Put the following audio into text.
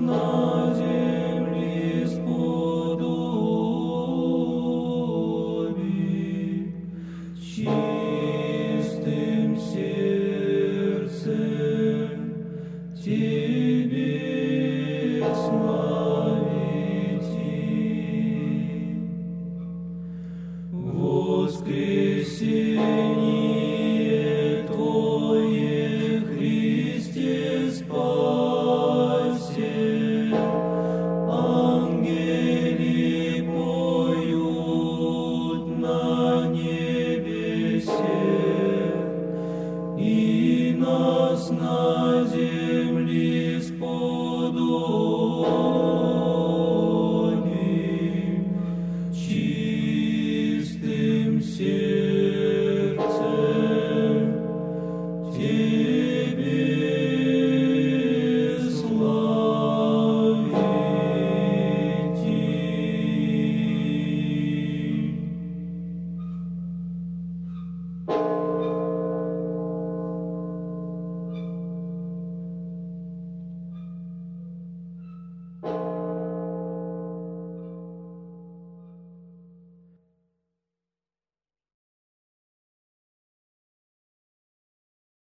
на землі сподоби, чистим серцем Тебе слава.